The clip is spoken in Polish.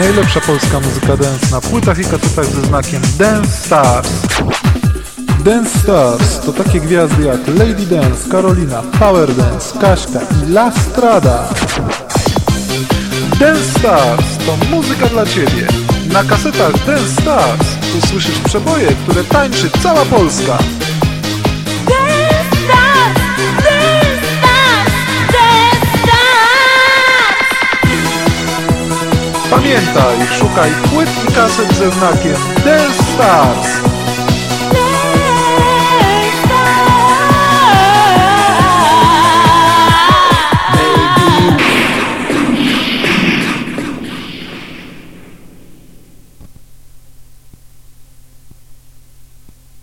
Najlepsza polska muzyka dance na płytach i kasetach ze znakiem Dance Stars. Dance Stars to takie gwiazdy jak Lady Dance, Karolina, Power Dance, Kaśka i La Strada. Dance Stars to muzyka dla Ciebie. Na kasetach Dance Stars usłyszysz przeboje, które tańczy cała Polska. Pamiętaj, szukaj płyt i kaset ze znakiem Dance Stars.